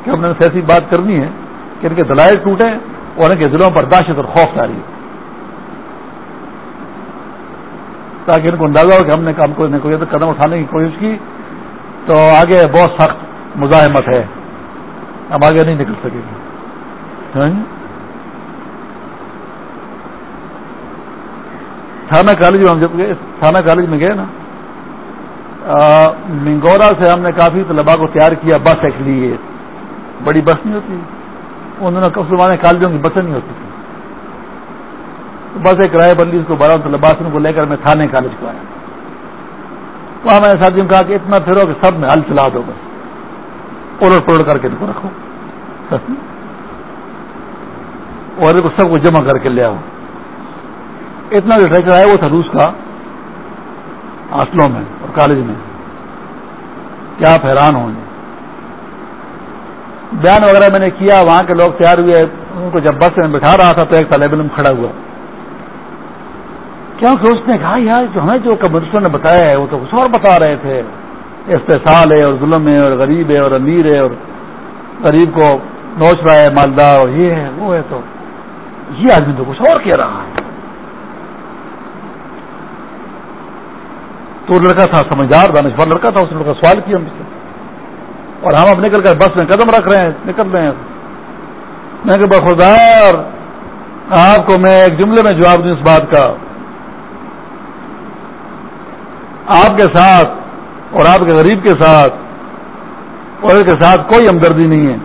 [SPEAKER 1] کہ ہم نے ایسی بات کرنی ہے کہ ان کے دلائل ٹوٹے اور ان کے دلوں پر داشت اور خوف جاری تاکہ ان کو اندازہ ہو کہ ہم نے کام کو کوئی قدم اٹھانے کی کوشش کی تو آگے بہت سخت مزاحمت ہے۔ اب آگے نہیں نکل سکے گی ہاں جی؟ تھانہ کالج میں ہم جب گئے تھانہ کالج میں گئے نا۔ منگورا سے ہم نے کافی طلبا کو تیار کیا، بس ایک لیے۔ بڑی بس نہیں ہوتی۔ انہوں نے کب زمانے کالجوں کی بسیں نہیں ہوتی تھی بس ایک کرایہ بندی اس کو بڑا لباسن کو لے کر میں تھانے کالج کو آیا۔ وہاں میں نے ساتھیوں کہا کہ اتنا پھرو کہ سب میں ہل چلا دو بس۔ پلٹ پلٹ کر کے ان کو رکھو۔ اور کو سب کو جمع کر کے لے آؤ۔ اتنا جو ٹریکٹر آیا وہ تھا روس کا۔ ہاسٹلوں میں اور کالج میں۔ کیا آپ حیران ہوں گے؟ بیان وغیرہ میں نے کیا، وہاں کے لوگ تیار ہوئے، ان کو جب بس میں بٹھا رہا تھا تو ایک طالب علم کھڑا ہوا۔ کیونکہ اس نے کہا، یار، جو ہمیں جو کمیونسٹوں نے بتایا ہے، وہ تو کچھ اور بتا رہے تھے۔ استحصال ہے اور ظلم ہے اور غریب ہے اور امیر ہے اور غریب کو نوچ رہا ہے، مالدار اور یہ ہے، وہ ہے تو یہ آدمی تو کچھ اور کہہ رہا ہے۔ تو لڑکا تھا، سمجھدار دانشور لڑکا تھا، اس نے لڑکا سوال کیا مجھ سے۔ اور ہم اب نکل کر بس میں قدم رکھ رہے ہیں، نکل رہے ہیں۔ میں کہ بخودار آپ کو میں ایک جملے میں جواب دوں اس بات کا۔ آپ کے ساتھ اور آپ کے غریب کے ساتھ، اور کے ساتھ کوئی ہمدردی نہیں ہے۔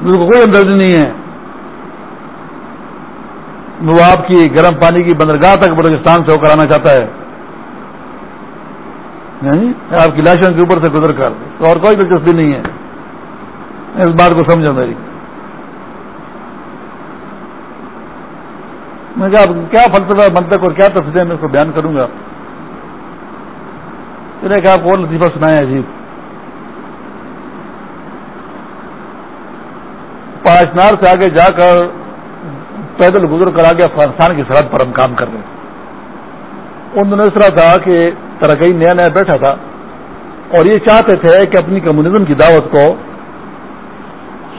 [SPEAKER 1] کو کوئی ہمدردی نہیں ہے۔ وہ آپ کی گرم پانی کی بندرگاہ تک بلوچستان سے ہو کر آنا چاہتا ہے۔ آپ کی لاشوں کے اوپر سے گزر کر۔ تو اور کوئی دلچسپی نہیں ہے۔ اس بات کو سمجھو میری۔ میں کہا کیا فلسفہ منطق اور کیا تفصیلیں میں اس کو بیان کروں گا؟ پھر ایک آپ کو لطیفہ سنایا عجیب۔ پاچنار سے آگے جا کر پیدل گزر کر آگے افغانستان کی سرحد پر ہم کام کر رہے ان دنوں اس طرح تھا کہ ترقی نیا نیا بیٹھا تھا اور یہ چاہتے تھے کہ اپنی کمیونزم کی دعوت کو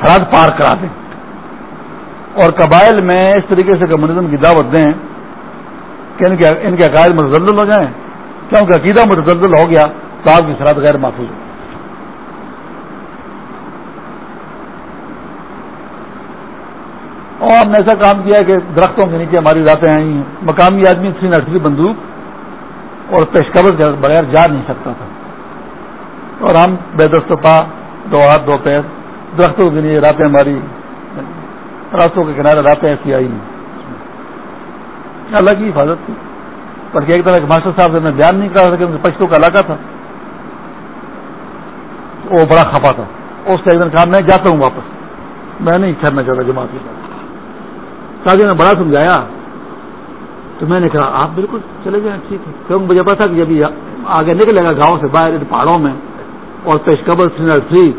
[SPEAKER 1] سرحد پار کرا دیں اور قبائل میں اس طریقے سے کمیونزم کی دعوت دیں کہ ان کے ان کے عقائد متزلزل ہو جائیں۔ کیونکہ عقیدہ متزلزل ہو گیا تو آپ کی شراب غیر محفوظ ہو اور ہم نے ایسا کام کیا کہ درختوں کے نیچے ہماری ذاتیں آئی ہیں۔ مقامی آدمی تھری نرسری بندوق اور پیشکبر کے بغیر جا نہیں سکتا تھا۔ اور ہم بے دست پا دو ہاتھ، دو پیر، درختوں کے لیے راتیں ماری راستوں کے کنارے راتیں ایسی آئی نہیں۔ اللہ کی حفاظت تھی۔ بلکہ ایک طرح کے ماسٹر صاحب سے میں بیان نہیں کر سکے پشتوں کا علاقہ تھا۔ وہ بڑا خفا تھا۔ اس ایک دن کہا، میں جاتا ہوں واپس۔ میں نہیں ٹھہرنا چاہتا جماعت کے ساتھ۔ نے بڑا سمجھایا تو میں نے کہا، آپ بالکل چلے جائیں، ٹھیک ہے۔ کیونکہ مجھے پتا کہ جب آگے نکلے گا گاؤں سے باہر پہاڑوں میں اور پیش قبل تھری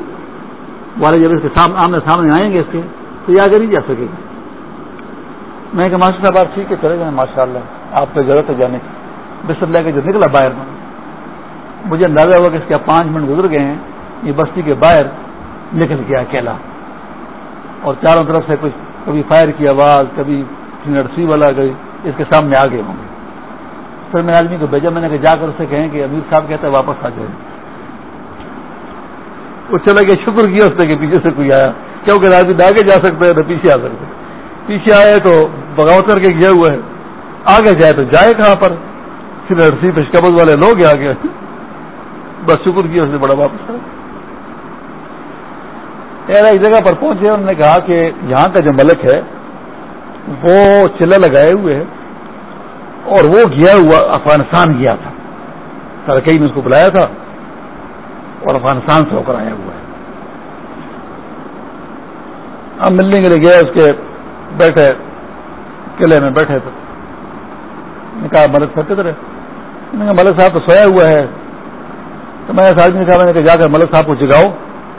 [SPEAKER 1] والے جب اس کے سامنے آمنے سامنے آئیں گے اس کے، تو یہ آگے نہیں جا سکے گا۔ میں کہ ماشاء صاحب آپ ٹھیک ہے، چلے جائیں، ماشاء اللہ، آپ کو ضرورت ہے جانے کی۔ بستر لے کے جو نکلا باہر میں، مجھے اندازہ ہوا کہ اس کے پانچ منٹ گزر گئے ہیں، یہ بستی کے باہر نکل گیا اکیلا۔ اور چاروں طرف سے کچھ کبھی فائر کی آواز، کبھی نرسی والا گئی، اس کے سامنے آ گئے ہوں گے۔ پھر میں آدمی کو بھیجا، میں نے جا کر اسے کہیں کہ امیر صاحب کہتا ہے واپس آ جائے وہ چلا گیا، شکر کیا اس نے کہ پیچھے سے کوئی آیا۔ کیونکہ آدمی آگے جا سکتے ہیں نہ پیچھے آ سکتے پیچھے آئے تو بغاوت کر کے گیا ہوا ہے۔ آگے جائے تو جائے کہاں پر؟ پھر ارسی پشکبل والے لوگ آگے۔ بس شکر کیا اس نے، بڑا واپس ایک جگہ پر پہنچے، انہوں نے کہا کہ یہاں کا جو ملک ہے، وہ چلا لگائے ہوئے ہے اور وہ گیا ہوا افغانستان گیا تھا۔ ترکئی نے اس کو بلایا تھا، اور افغانستان سے ہو کر آیا ہوا ہے۔ ہم ملنے کے لیے گئے، اس کے بیٹھے، قلعے میں بیٹھے تھے۔ کہا، ملک صاحب کدھر ہے؟ ملک صاحب تو سویا ہوا ہے۔ تو میں نے کہا، میں نے جا کر ملک صاحب کو جگاؤ۔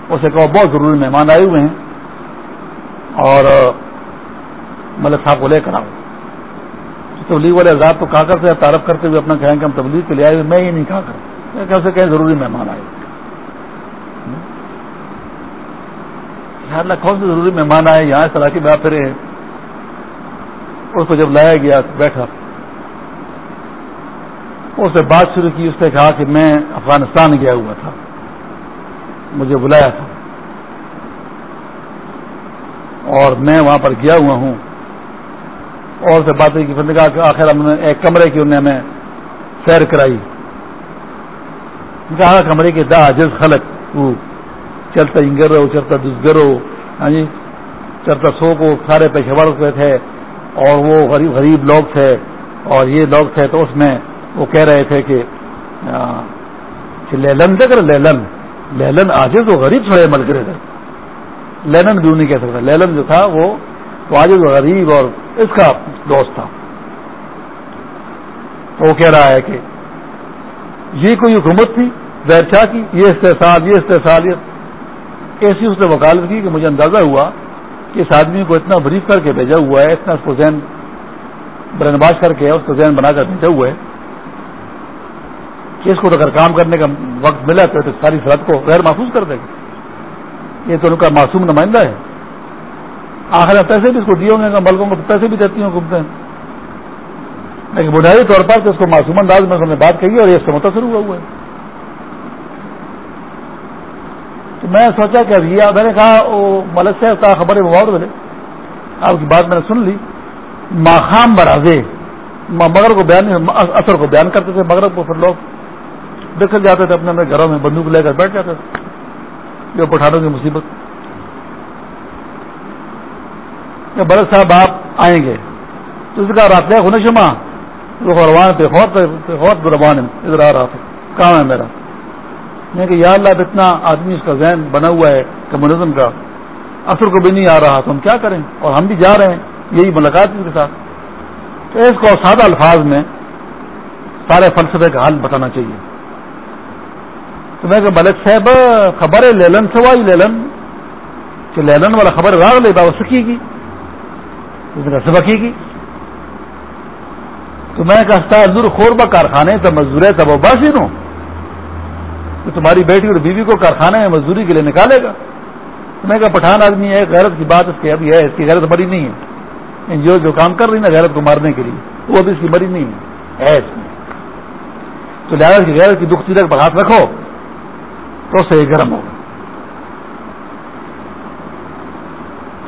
[SPEAKER 1] اسے کہا بہت ضروری مہمان آئے ہوئے ہیں اور ملک صاحب کو لے کر آؤ۔ تبلیغ والے آزاد تو کہا کرتے تعارف کرتے ہوئے اپنا کہیں کہ ہم تبلیغ کے لیے آئے ہوئے میں یہ نہیں کہا کر کیسے کہیں ضروری مہمان آئے اللہ کون سے ضروری مہمان آئے یہاں اس علاقے میں آپ پھرے ہیں اس کو جب لایا گیا بیٹھا۔ اس نے بات شروع کی، اس نے کہا کہ میں افغانستان گیا ہوا تھا۔ مجھے بلایا تھا۔ اور میں وہاں پر گیا ہوا ہوں۔ اور سے باتیں کی کہا کہ آخر ہم نے ایک کمرے کی انہیں ہمیں سیر کرائی۔ کہا کمرے کے دا جز خلق وہ چلتا انگر رہو چلتا دسگر ہو ہاں جی؟ چلتا سو کو سارے پیشے ہوئے تھے۔ اور وہ غریب غریب لوگ تھے۔ اور یہ لوگ تھے تو اس میں وہ کہہ رہے تھے کہ لیلن دیکھ رہے لیلن لیلن آج تو غریب تھوڑے مل کرے تھے۔ لینن بھی نہیں کہہ سکتا۔ لیلن جو تھا وہ تو آج غریب اور اس کا دوست تھا۔ تو وہ کہہ رہا ہے کہ یہ کوئی حکومت تھی زیر شاہ کی، یہ استحصال یہ استحصال یہ ایسی اس نے وکالت کی کہ مجھے اندازہ ہوا کہ اس آدمی کو اتنا بریف کر کے بھیجا ہوا ہے، اتنا اس کو ذہن برنباش کر کے، اس کو ذہن بنا کر بھیجا ہوا ہے۔ کہ اس کو اگر کام کرنے کا وقت ملا تو ساری سرحد کو غیر محفوظ کر دے گا۔ یہ تو ان کا معصوم نمائندہ ہے۔ آخر پیسے بھی اس کو دیے ہوں گے ملکوں کو پیسے بھی دیتی ہوں گھومتے ہیں۔ لیکن بنیادی طور پر اس کو معصوم انداز میں نے بات کہی اور یہ اس سے متاثر ہوا ہوا ہے۔ تو میں سوچا کہ اب یہ میں نے کہا، وہ ملک سے کا خبر ہے وہ بولے آپ کی بات میں نے سن لی۔ ماخام برازے مغرب کو بیان اثر کو بیان کرتے تھے، مغرب کو پھر لوگ بکھر جاتے تھے اپنے اپنے گھروں میں، بندوق لے کر بیٹھ جاتے تھے۔ جو پٹھانوں کی مصیبت۔ کہ برد صاحب آپ آئیں گے۔ تو اس کا رات ہونے شما روان پہ خوت روان ادھر آ رہا تھا۔ کام ہے میرا؟ میں کہ یا اللہ اتنا آدمی اس کا ذہن بنا ہوا ہے کمیونزم کا۔ اثر کو بھی نہیں آ رہا، تو ہم کیا کریں؟ اور ہم بھی جا رہے ہیں۔ یہی ملاقات اس کے ساتھ۔ تو اس کو سادہ الفاظ میں سارے فلسفے کا حل بتانا چاہیے۔ تو میں کہ ملک صاحب خبر ہے لیلن سے وائی لیلن کہ لیلن والا خبر راگ لے وہ سکی گی سبکی کی تو میں کہتا دور خوربا کارخانے تو مزدور ہے، تب وہ باسی نو۔ تو تمہاری بیٹی اور بیوی کو کارخانے میں مزدوری کے لیے نکالے گا۔ تو میں کہا، پٹھان آدمی ہے، غیرت کی بات اس کی ابھی ہے، اس کی غیرت بڑی نہیں ہے۔ جو جو کام کر رہی نا، غیرت کو مارنے کے لیے، وہ ابھی اس کی بڑی نہیں ہے اس میں۔ تو لہٰذا کی غیرت کی دکھ چیزیں پر ہاتھ رکھو۔ تو اس سے یہ گرم ہوگا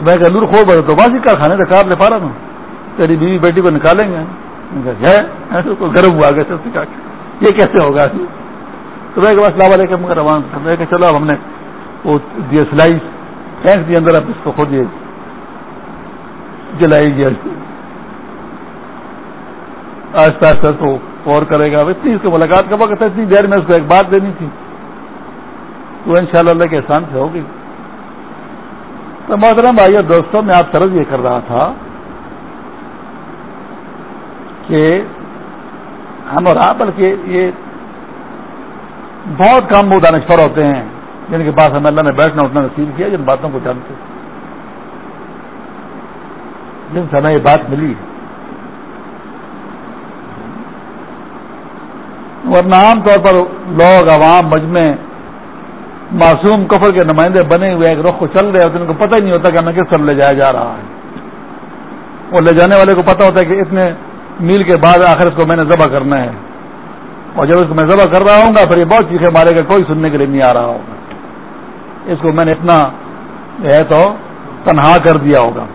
[SPEAKER 1] میں کہ نور کھو بڑے تو باسی کارخانے سے کار لے پا رہا تھا تیری بیوی بیٹی کو نکالیں گے۔ گرم ہوا گیا سکھا کے یہ کیسے ہوگا؟ تو میں بس لاوا لے کے مگر روان میں کہ چلو اب ہم نے وہ دیا سلائی پھینک دی اندر، اب اس کو خود یہ جلائی گیا۔ آہستہ آہستہ تو اور کرے گا۔ اتنی اس کو ملاقات کا وقت اتنی دیر میں اس کو ایک بات دینی تھی۔ تو ان شاء اللہ کے احسان سے ہوگی۔ تو محترم بھائی اور دوستوں میں آپ طرز یہ کر رہا تھا کہ ہم اور آپ، بلکہ یہ بہت کم وہ دانشور ہوتے ہیں جن کے پاس ہمیں اللہ نے بیٹھنا، اٹھنا نصیب کیا، جن باتوں کو جانتے جن سے ہمیں یہ بات ملی ورنہ عام طور پر لوگ، عوام، مجمع معصوم کفر کے نمائندے بنے ہوئے ایک رخ کو چل رہے ہوتے ان کو پتہ ہی نہیں ہوتا کہ ہمیں کس طرح لے جایا جا رہا ہے۔ اور لے جانے والے کو پتا ہوتا ہے کہ اتنے میل کے بعد آخر اس کو میں نے ذبح کرنا ہے۔ اور جب اس کو میں ذبح کر رہا ہوں گا، پھر یہ بہت چیخے مارے گا، کوئی سننے کے لیے نہیں آ رہا ہوگا۔ اس کو میں نے اتنا ہے تو تنہا کر دیا ہوگا۔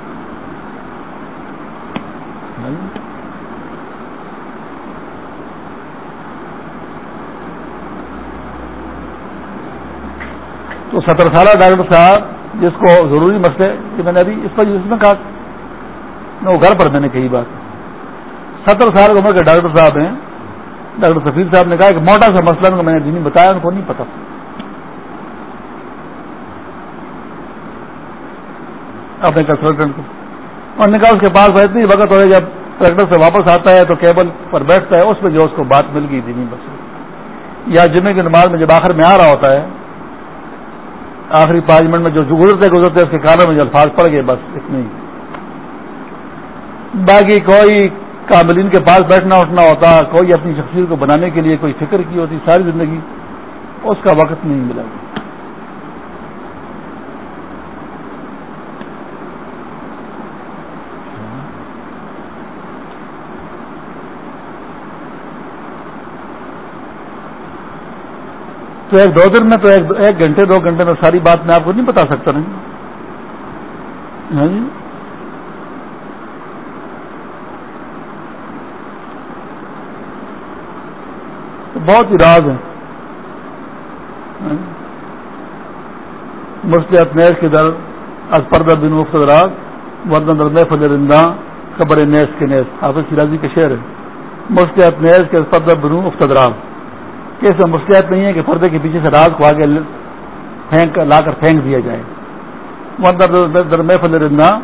[SPEAKER 1] تو ستر سالہ ڈاکٹر صاحب جس کو ضروری مسئلے کہ میں نے ابھی اس پر اس میں کہا وہ گھر پر میں نے کہی بات۔ ستر سال عمر کے ڈاکٹر صاحب ہیں۔ ڈاکٹر سفیر صاحب نے کہا کہ موٹا سا مسئلہ کو میں نے دینی بتایا، ان کو نہیں پتا۔ اپنے کنسلٹنٹ کو۔ اور نے کہا اس کے پاس اتنی وقت ہو جب ٹریکٹر سے واپس آتا ہے تو کیبل پر بیٹھتا ہے، اس میں جو اس کو بات مل گئی دینی بس۔ یا جمعے کی نماز میں جب آخر میں آ رہا ہوتا ہے آخری پانچ منٹ میں جو گزرتے گزرتے اس کے کانوں میں جو الفاظ پڑ گئے، بس اتنے باقی کوئی کاملین کے پاس بیٹھنا اٹھنا ہوتا، کوئی اپنی شخصیت کو بنانے کے لیے کوئی فکر کی ہوتی ساری زندگی، اس کا وقت نہیں ملا۔ تو ایک دو دن میں تو ایک گھنٹے دو گھنٹے میں ساری بات میں آپ کو نہیں بتا سکتا نہیں ہاں جی۔ بہت ہی راز ہے۔ ہاں جی؟ مسلط کے در از پردہ بن مفت راز وردن در محفل رندا خبر نیس کے نیس۔ حافظ سراجی کے شعر ہے۔ مسلط نیس کے پردہ بنو مفت راز۔ کیسے مسلحت نہیں ہے کہ پردے کے پیچھے سے راز کو آگے پھینک لا کر پھینک دیا جائے۔ در محفل رندا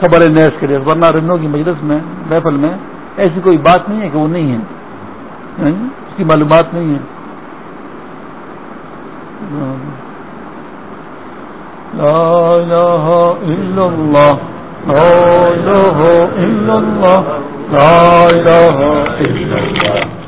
[SPEAKER 1] خبر نیس کے لیے، ورنہ رنوں کی مجلس میں، محفل میں ایسی کوئی بات نہیں ہے کہ وہ نہیں ہے۔ ہاں؟ اس کی معلومات نہیں ہے۔ لا الہ الا اللہ۔ لا الہ الا اللہ۔ لا الہ الا اللہ۔